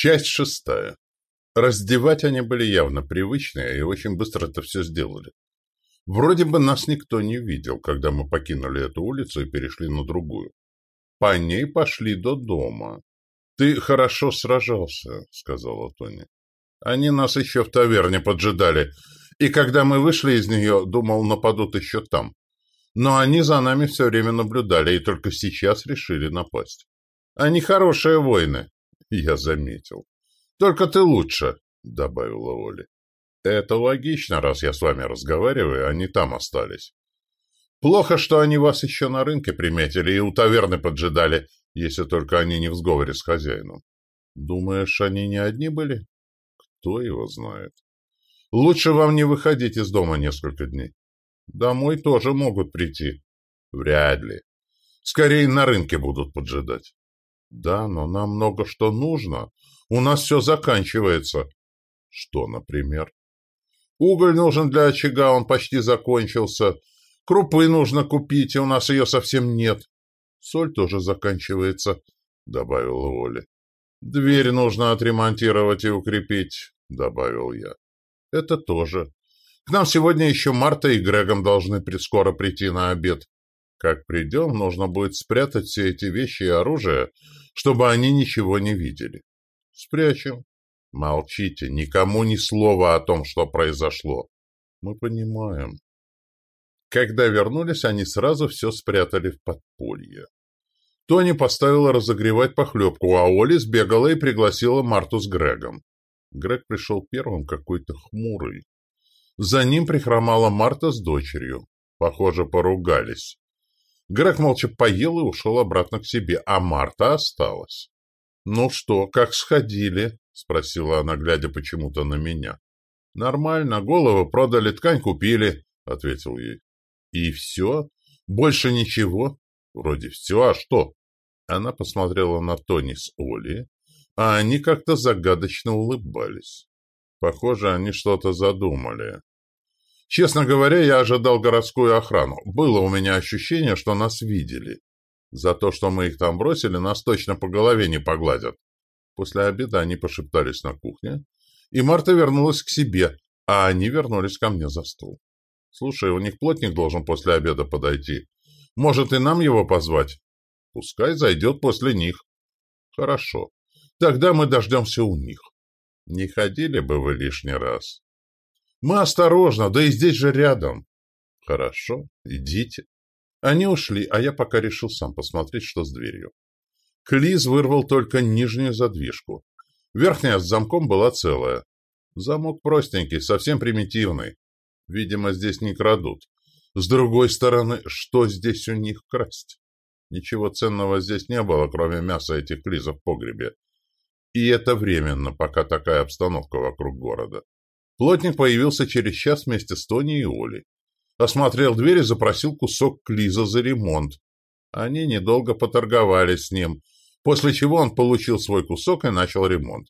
Часть шестая. Раздевать они были явно привычные и очень быстро это все сделали. Вроде бы нас никто не видел, когда мы покинули эту улицу и перешли на другую. По ней пошли до дома. «Ты хорошо сражался», — сказала Тони. «Они нас еще в таверне поджидали, и когда мы вышли из нее, думал, нападут еще там. Но они за нами все время наблюдали и только сейчас решили напасть. Они хорошие воины, я заметил. Только ты лучше, добавила Оля. Это логично, раз я с вами разговариваю, они там остались. Плохо, что они вас еще на рынке приметили и у таверны поджидали, если только они не в сговоре с хозяином. Думаешь, они не одни были? Кто его знает? Лучше вам не выходить из дома несколько дней. Домой тоже могут прийти. Вряд ли. Скорее на рынке будут поджидать. Да, но нам много что нужно. У нас все заканчивается. Что, например? Уголь нужен для очага, он почти закончился. Крупы нужно купить, и у нас ее совсем нет. Соль тоже заканчивается, — добавила Оля. Дверь нужно отремонтировать и укрепить, — добавил я. Это тоже. К нам сегодня еще Марта и Грегом должны скоро прийти на обед. Как придем, нужно будет спрятать все эти вещи и оружие, чтобы они ничего не видели. Спрячем. Молчите, никому ни слова о том, что произошло. Мы понимаем. Когда вернулись, они сразу все спрятали в подполье. Тони поставила разогревать похлебку, а Оли сбегала и пригласила Марту с Грегом. Грег пришел первым, какой-то хмурый. За ним прихромала Марта с дочерью. Похоже, поругались. Грег молча поел и ушел обратно к себе, а Марта осталась. «Ну что, как сходили?» — спросила она, глядя почему-то на меня. «Нормально, голову продали, ткань купили», — ответил ей. «И все? Больше ничего?» «Вроде все, а что?» Она посмотрела на Тони с Оли, а они как-то загадочно улыбались. Похоже, они что-то задумали. Честно говоря, я ожидал городскую охрану. Было у меня ощущение, что нас видели. За то, что мы их там бросили, нас точно по голове не погладят. После обеда они пошептались на кухне, и Марта вернулась к себе, а они вернулись ко мне за стол. «Слушай, у них плотник должен после обеда подойти. Может, и нам его позвать?» «Пускай зайдет после них». «Хорошо. Тогда мы дождемся у них». «Не ходили бы вы лишний раз?» Мы осторожно, да и здесь же рядом. Хорошо, идите. Они ушли, а я пока решил сам посмотреть, что с дверью. Клиз вырвал только нижнюю задвижку. Верхняя с замком была целая. Замок простенький, совсем примитивный. Видимо, здесь не крадут. С другой стороны, что здесь у них красть? Ничего ценного здесь не было, кроме мяса этих клизов в погребе. И это временно, пока такая обстановка вокруг города. Плотник появился через час вместе с Тони и Олей. Осмотрел дверь и запросил кусок клиза за ремонт. Они недолго поторговались с ним, после чего он получил свой кусок и начал ремонт.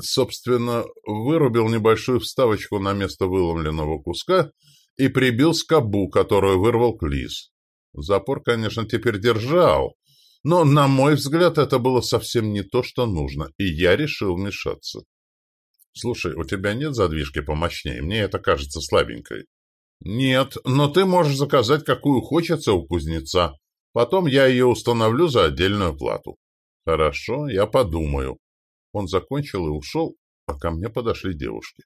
Собственно, вырубил небольшую вставочку на место выломленного куска и прибил скобу, которую вырвал клиз. Запор, конечно, теперь держал, но, на мой взгляд, это было совсем не то, что нужно, и я решил вмешаться. Слушай, у тебя нет задвижки помощнее? Мне это кажется слабенькой. Нет, но ты можешь заказать, какую хочется у кузнеца. Потом я ее установлю за отдельную плату. Хорошо, я подумаю. Он закончил и ушел, а ко мне подошли девушки.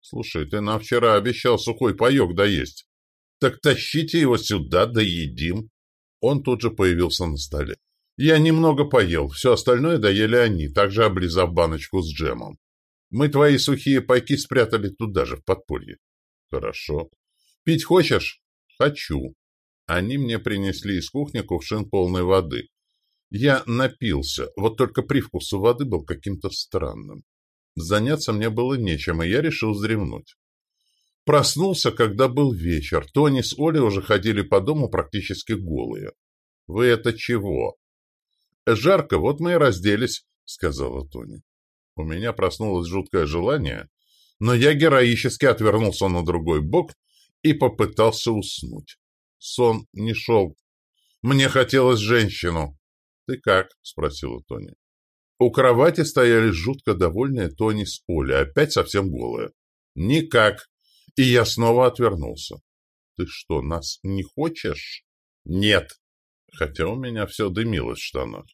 Слушай, ты нам вчера обещал сухой паек доесть. Так тащите его сюда, да едим. Он тут же появился на столе. Я немного поел, все остальное доели они, также облизав баночку с джемом. Мы твои сухие пайки спрятали туда же, в подполье. Хорошо. Пить хочешь? Хочу. Они мне принесли из кухни кувшин полной воды. Я напился, вот только привкус у воды был каким-то странным. Заняться мне было нечем, и я решил вздремнуть. Проснулся, когда был вечер. Тони с Олей уже ходили по дому практически голые. «Вы это чего?» «Жарко, вот мы и разделись», — сказала Тони. У меня проснулось жуткое желание, но я героически отвернулся на другой бок и попытался уснуть. Сон не шел. Мне хотелось женщину. — Ты как? — спросила Тони. У кровати стояли жутко довольные Тони с Олей, опять совсем голые. Никак. И я снова отвернулся. Ты что, нас не хочешь? Нет. Хотя у меня все дымилось в штанах.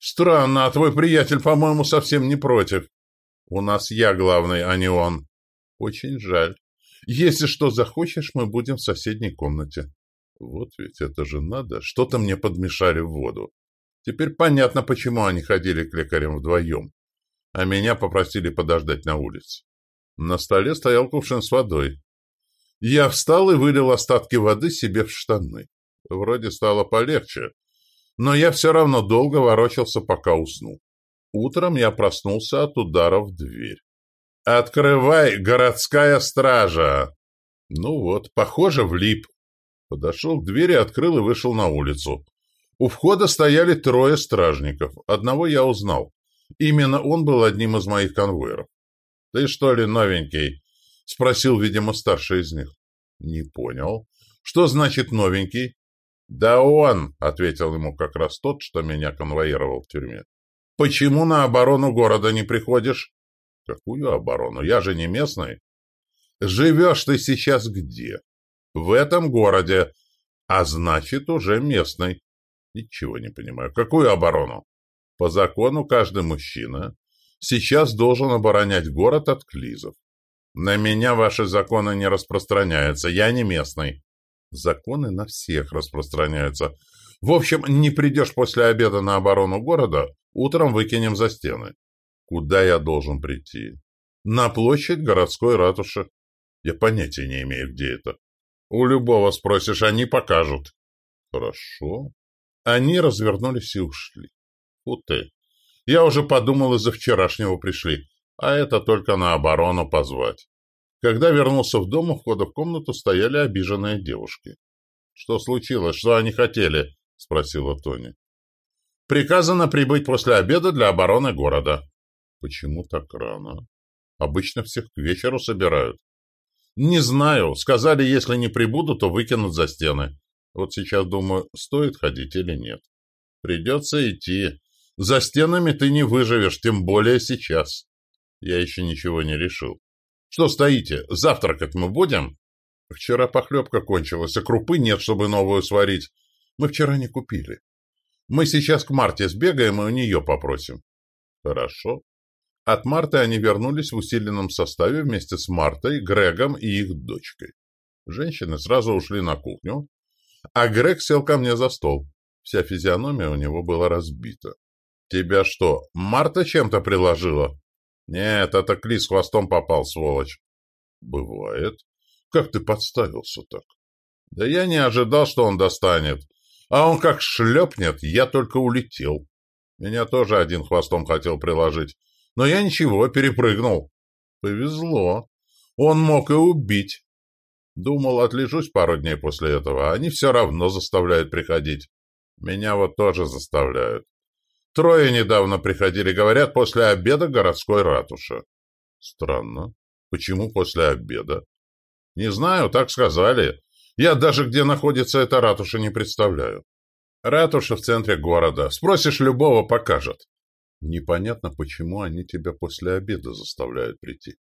Странно, а твой приятель, по-моему, совсем не против. У нас я главный, а не он. Очень жаль. Если что захочешь, мы будем в соседней комнате. Вот ведь это же надо. Что-то мне подмешали в воду. Теперь понятно, почему они ходили к лекарям вдвоем, а меня попросили подождать на улице. На столе стоял кувшин с водой. Я встал и вылил остатки воды себе в штаны. Вроде стало полегче, но я все равно долго ворочался, пока уснул. Утром я проснулся от удара в дверь. «Открывай, городская стража!» Ну вот, похоже, влип. Подошел к двери, открыл и вышел на улицу. У входа стояли трое стражников. Одного я узнал. Именно он был одним из моих конвоиров. «Ты что ли новенький?» — спросил, видимо, старший из них. «Не понял. Что значит новенький?» «Да он!» — ответил ему как раз тот, что меня конвоировал в тюрьме. «Почему на оборону города не приходишь?» «Какую оборону? Я же не местный». «Живешь ты сейчас где?» «В этом городе, а значит, уже местный». Ничего не понимаю. Какую оборону? По закону каждый мужчина сейчас должен оборонять город от клизов. На меня ваши законы не распространяются, я не местный. Законы на всех распространяются. В общем, не придешь после обеда на оборону города, утром выкинем за стены. Куда я должен прийти? На площадь городской ратуши. Я понятия не имею, где это. У любого спросишь, они покажут. Хорошо. Они развернулись и ушли. Фу ты. Я уже подумал, из-за вчерашнего пришли, а это только на оборону позвать. Когда вернулся в дом, у входа в комнату стояли обиженные девушки. «Что случилось? Что они хотели?» — спросила Тони. «Приказано прибыть после обеда для обороны города». «Почему так рано? Обычно всех к вечеру собирают». «Не знаю. Сказали, если не прибудут, то выкинут за стены. Вот сейчас думаю, стоит ходить или нет. Придется идти. За стенами ты не выживешь, тем более сейчас. Я еще ничего не решил. Что стоите? Завтракать мы будем? Вчера похлебка кончилась, а крупы нет, чтобы новую сварить. Мы вчера не купили. Мы сейчас к Марте сбегаем и у нее попросим. Хорошо. От Марты они вернулись в усиленном составе вместе с Мартой, Грегом и их дочкой. Женщины сразу ушли на кухню, а Грег сел ко мне за стол. Вся физиономия у него была разбита. «Тебя что, Марта чем-то приложила?» «Нет, это Клис хвостом попал, сволочь». «Бывает. Как ты подставился так?» «Да я не ожидал, что он достанет. А он как шлепнет, я только улетел. Меня тоже один хвостом хотел приложить. Но я ничего, перепрыгнул. Повезло. Он мог и убить. Думал, отлежусь пару дней после этого, а они все равно заставляют приходить. Меня вот тоже заставляют. Трое недавно приходили, говорят, после обеда городской ратуши. Странно. Почему после обеда? Не знаю, так сказали. Я даже где находится эта ратуша не представляю. Ратуша в центре города. Спросишь любого, покажет. Непонятно, почему они тебя после обеда заставляют прийти.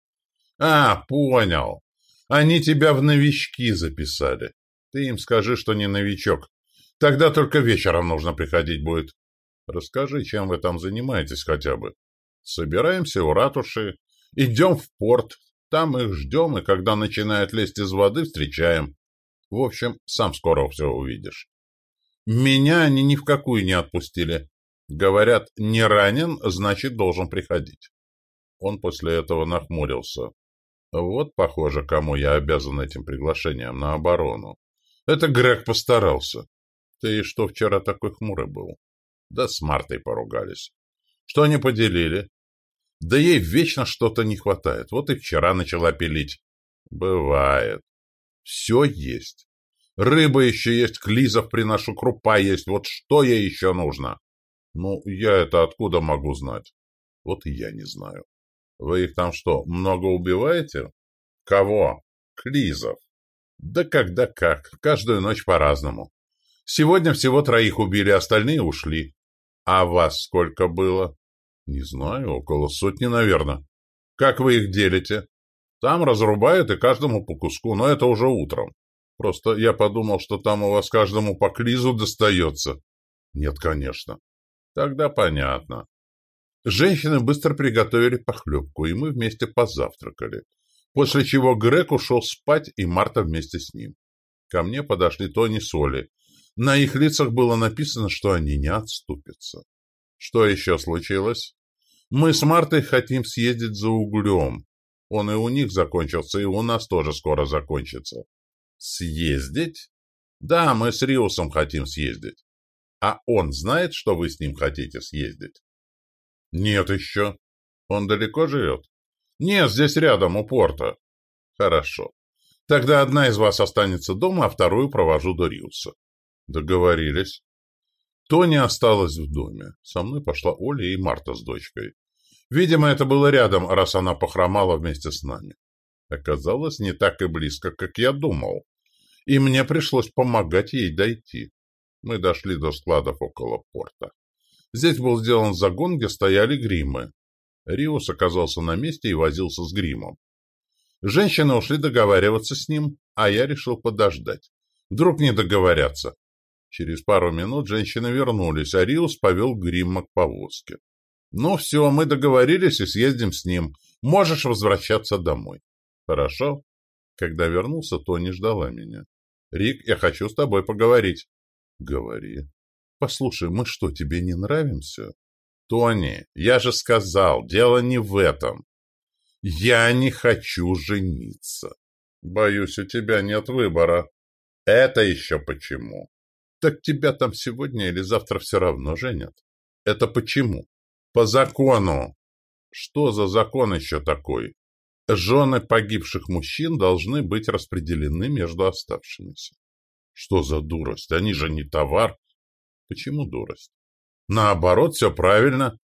А, понял. Они тебя в новички записали. Ты им скажи, что не новичок. Тогда только вечером нужно приходить будет. Расскажи, чем вы там занимаетесь хотя бы. Собираемся у ратуши, идем в порт, там их ждем, и когда начинают лезть из воды, встречаем. В общем, сам скоро все увидишь. Меня они ни в какую не отпустили. Говорят, не ранен, значит, должен приходить. Он после этого нахмурился. Вот, похоже, кому я обязан этим приглашением на оборону. Это Грег постарался. Ты что вчера такой хмурый был? Да с Мартой поругались. Что они поделили? Да ей вечно что-то не хватает. Вот и вчера начала пилить. Бывает. Все есть. Рыба еще есть, клизов приношу, крупа есть. Вот что ей еще нужно? Ну, я это откуда могу знать? Вот и я не знаю. Вы их там что, много убиваете? Кого? Клизов. Да когда как, каждую ночь по-разному. Сегодня всего троих убили, остальные ушли. А вас сколько было? Не знаю, около сотни, наверное. Как вы их делите? Там разрубают и каждому по куску, но это уже утром. Просто я подумал, что там у вас каждому по клизу достается. Нет, конечно. Тогда понятно. Женщины быстро приготовили похлебку, и мы вместе позавтракали. После чего Грег ушел спать, и Марта вместе с ним. Ко мне подошли Тони с Олей. На их лицах было написано, что они не отступятся. Что еще случилось? Мы с Мартой хотим съездить за углем. Он и у них закончился, и у нас тоже скоро закончится. Съездить? Да, мы с Риусом хотим съездить. А он знает, что вы с ним хотите съездить? Нет еще. Он далеко живет? Нет, здесь рядом, у порта. Хорошо. Тогда одна из вас останется дома, а вторую провожу до Риуса. Договорились. Тоня осталась в доме. Со мной пошла Оля и Марта с дочкой. Видимо, это было рядом, раз она похромала вместе с нами. Оказалось, не так и близко, как я думал. И мне пришлось помогать ей дойти. Мы дошли до складов около порта. Здесь был сделан загон, где стояли гримы. Риус оказался на месте и возился с гримом. Женщины ушли договариваться с ним, а я решил подождать. Вдруг не договорятся. Через пару минут женщины вернулись, а Риус повел Гримма к повозке. «Ну все, мы договорились и съездим с ним. Можешь возвращаться домой». «Хорошо». Когда вернулся, Тони ждала меня. «Рик, я хочу с тобой поговорить». «Говори». «Послушай, мы что, тебе не нравимся?» «Тони, я же сказал, дело не в этом. Я не хочу жениться. Боюсь, у тебя нет выбора. Это еще почему? Так тебя там сегодня или завтра все равно женят. Это почему? По закону. Что за закон еще такой? Жены погибших мужчин должны быть распределены между оставшимися. Что за дурость? Они же не товар. Почему дурость? Наоборот, все правильно.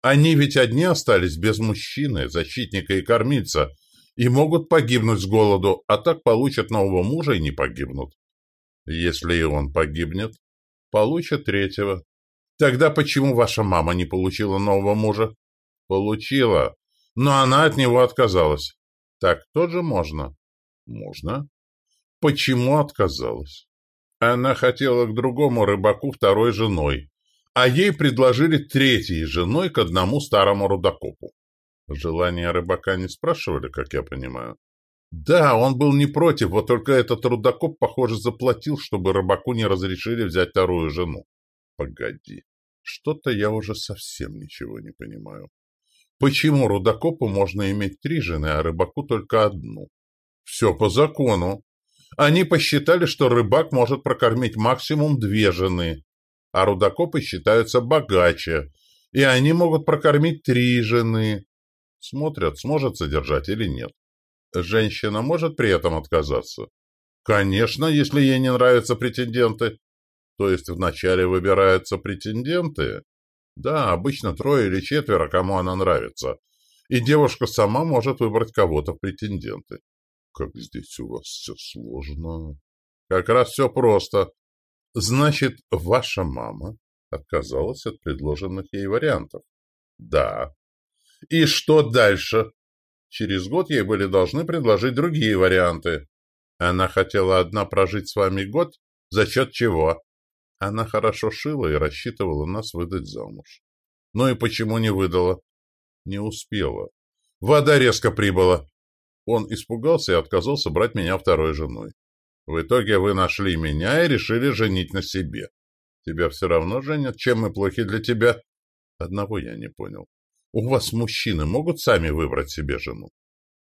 Они ведь одни остались без мужчины, защитника и кормильца, и могут погибнуть с голоду, а так получат нового мужа и не погибнут. Если и он погибнет, получат третьего. Тогда почему ваша мама не получила нового мужа? Получила, но она от него отказалась. Так тоже можно? Можно. Почему отказалась? Она хотела к другому рыбаку второй женой, а ей предложили третьей женой к одному старому рудокопу. Желания рыбака не спрашивали, как я понимаю. Да, он был не против, вот только этот рудокоп, похоже, заплатил, чтобы рыбаку не разрешили взять вторую жену. Погоди, что-то я уже совсем ничего не понимаю. Почему рудокопу можно иметь три жены, а рыбаку только одну? Все по закону. Они посчитали, что рыбак может прокормить максимум две жены, а рудокопы считаются богаче, и они могут прокормить три жены. Смотрят, сможет содержать или нет. Женщина может при этом отказаться? Конечно, если ей не нравятся претенденты. То есть вначале выбираются претенденты? Да, обычно трое или четверо, кому она нравится. И девушка сама может выбрать кого-то в претенденты. Как здесь у вас все сложно. Как раз все просто. Значит, ваша мама отказалась от предложенных ей вариантов? Да. И что дальше? Через год ей были должны предложить другие варианты. Она хотела одна прожить с вами год, за счет чего? Она хорошо шила и рассчитывала нас выдать замуж. Ну и почему не выдала? Не успела. Вода резко прибыла. Он испугался и отказался брать меня второй женой. В итоге вы нашли меня и решили женить на себе. Тебя все равно женят, чем мы плохи для тебя? Одного я не понял. У вас мужчины могут сами выбрать себе жену?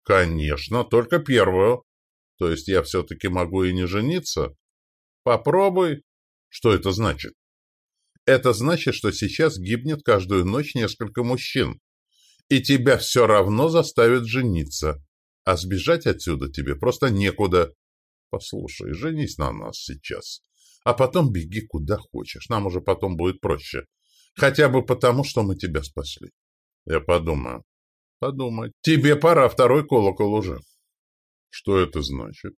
Конечно, только первую. То есть я все-таки могу и не жениться? Попробуй. Что это значит? Это значит, что сейчас гибнет каждую ночь несколько мужчин. И тебя все равно заставят жениться. А сбежать отсюда тебе просто некуда. Послушай, женись на нас сейчас. А потом беги куда хочешь. Нам уже потом будет проще. Хотя бы потому, что мы тебя спасли. Я подумаю. Подумай. Тебе пора второй колокол уже. Что это значит?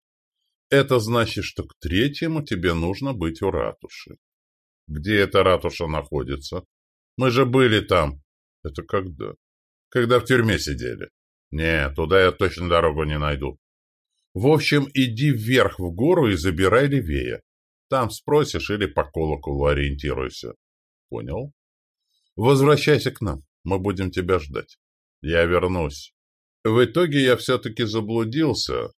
Это значит, что к третьему тебе нужно быть у ратуши. Где эта ратуша находится? Мы же были там. Это когда? Когда в тюрьме сидели. Не, туда я точно дорогу не найду. В общем, иди вверх в гору и забирай левее. Там спросишь или по колоколу ориентируйся. Понял? Возвращайся к нам. Мы будем тебя ждать. Я вернусь. В итоге я все-таки заблудился,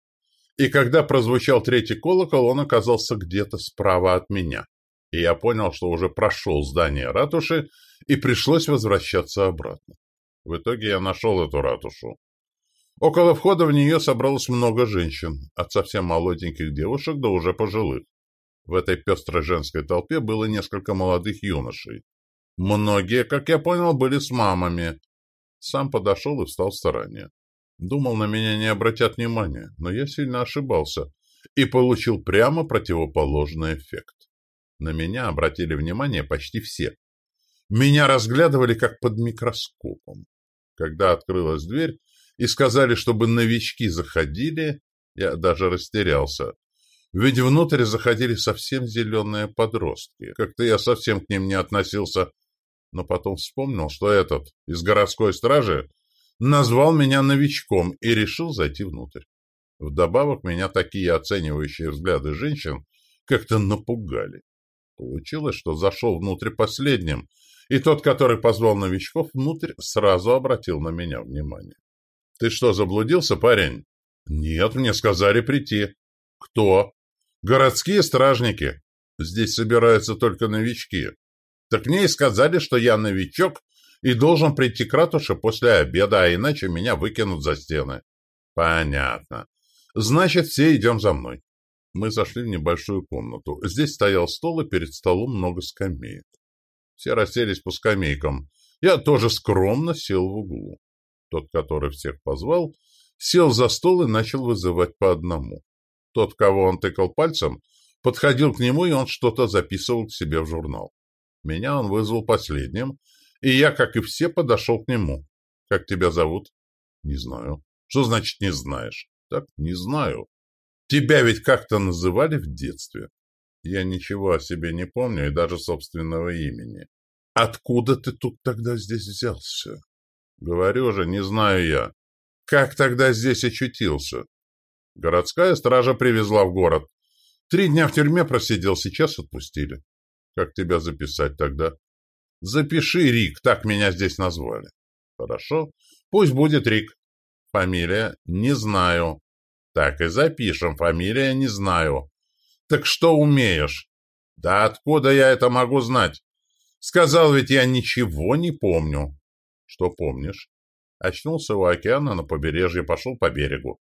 и когда прозвучал третий колокол, он оказался где-то справа от меня. И я понял, что уже прошел здание ратуши, и пришлось возвращаться обратно. В итоге я нашел эту ратушу. Около входа в нее собралось много женщин, от совсем молоденьких девушек до уже пожилых. В этой пестрой женской толпе было несколько молодых юношей. Многие, как я понял, были с мамами. Сам подошел и встал в стороне. Думал, на меня не обратят внимания, но я сильно ошибался и получил прямо противоположный эффект. На меня обратили внимание почти все. Меня разглядывали как под микроскопом. Когда открылась дверь и сказали, чтобы новички заходили, я даже растерялся. Ведь внутрь заходили совсем зеленые подростки. Как-то я совсем к ним не относился. Но потом вспомнил, что этот из городской стражи назвал меня новичком и решил зайти внутрь. Вдобавок меня такие оценивающие взгляды женщин как-то напугали. Получилось, что зашел внутрь последним, и тот, который позвал новичков внутрь, сразу обратил на меня внимание. «Ты что, заблудился, парень?» «Нет, мне сказали прийти». «Кто?» «Городские стражники. Здесь собираются только новички. Так мне и сказали, что я новичок и должен прийти к ратуше после обеда, а иначе меня выкинут за стены. Понятно. Значит, все идем за мной. Мы зашли в небольшую комнату. Здесь стоял стол, и перед столом много скамеек. Все расселись по скамейкам. Я тоже скромно сел в углу. Тот, который всех позвал, сел за стол и начал вызывать по одному. Тот, кого он тыкал пальцем, подходил к нему, и он что-то записывал к себе в журнал. Меня он вызвал последним, и я, как и все, подошел к нему. «Как тебя зовут?» «Не знаю». «Что значит «не знаешь»?» «Так, не знаю». «Тебя ведь как-то называли в детстве?» «Я ничего о себе не помню и даже собственного имени». «Откуда ты тут тогда здесь взялся?» «Говорю же, не знаю я». «Как тогда здесь очутился?» «Городская стража привезла в город. Три дня в тюрьме просидел, сейчас отпустили». «Как тебя записать тогда?» Запиши, Рик, так меня здесь назвали. Хорошо, пусть будет Рик. Фамилия? Не знаю. Так и запишем, фамилия не знаю. Так что умеешь? Да откуда я это могу знать? Сказал ведь я ничего не помню. Что помнишь? Очнулся у океана на побережье, пошел по берегу.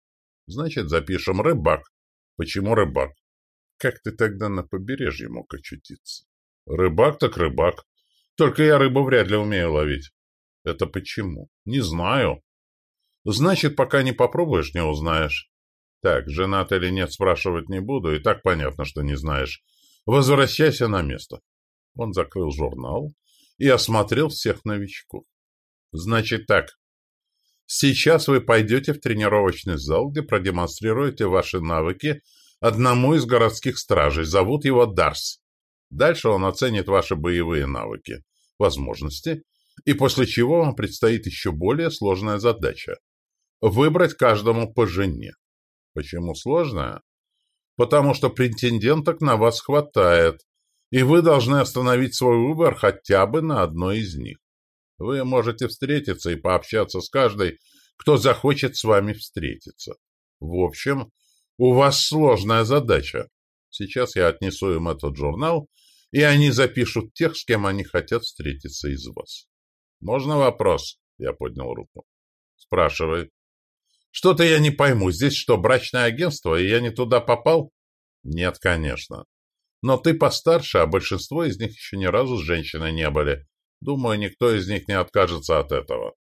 Значит, запишем рыбак. Почему рыбак? Как ты тогда на побережье мог очутиться? Рыбак так рыбак. Только я рыбу вряд ли умею ловить. Это почему? Не знаю. Значит, пока не попробуешь, не узнаешь. Так, женат или нет, спрашивать не буду, и так понятно, что не знаешь. Возвращайся на место. Он закрыл журнал и осмотрел всех новичков. Значит так. Сейчас вы пойдете в тренировочный зал, где продемонстрируете ваши навыки одному из городских стражей. Зовут его Дарс. Дальше он оценит ваши боевые навыки, возможности, и после чего вам предстоит еще более сложная задача – выбрать каждому по жене. Почему сложная? Потому что претенденток на вас хватает, и вы должны остановить свой выбор хотя бы на одной из них. Вы можете встретиться и пообщаться с каждой, кто захочет с вами встретиться. В общем, у вас сложная задача Сейчас я отнесу им этот журнал, и они запишут тех, с кем они хотят встретиться из вас. Можно вопрос? Я поднял руку. Спрашивай. Что-то я не пойму. Здесь что, брачное агентство, и я не туда попал? Нет, конечно. Но ты постарше, а большинство из них еще ни разу с женщиной не были. Думаю, никто из них не откажется от этого.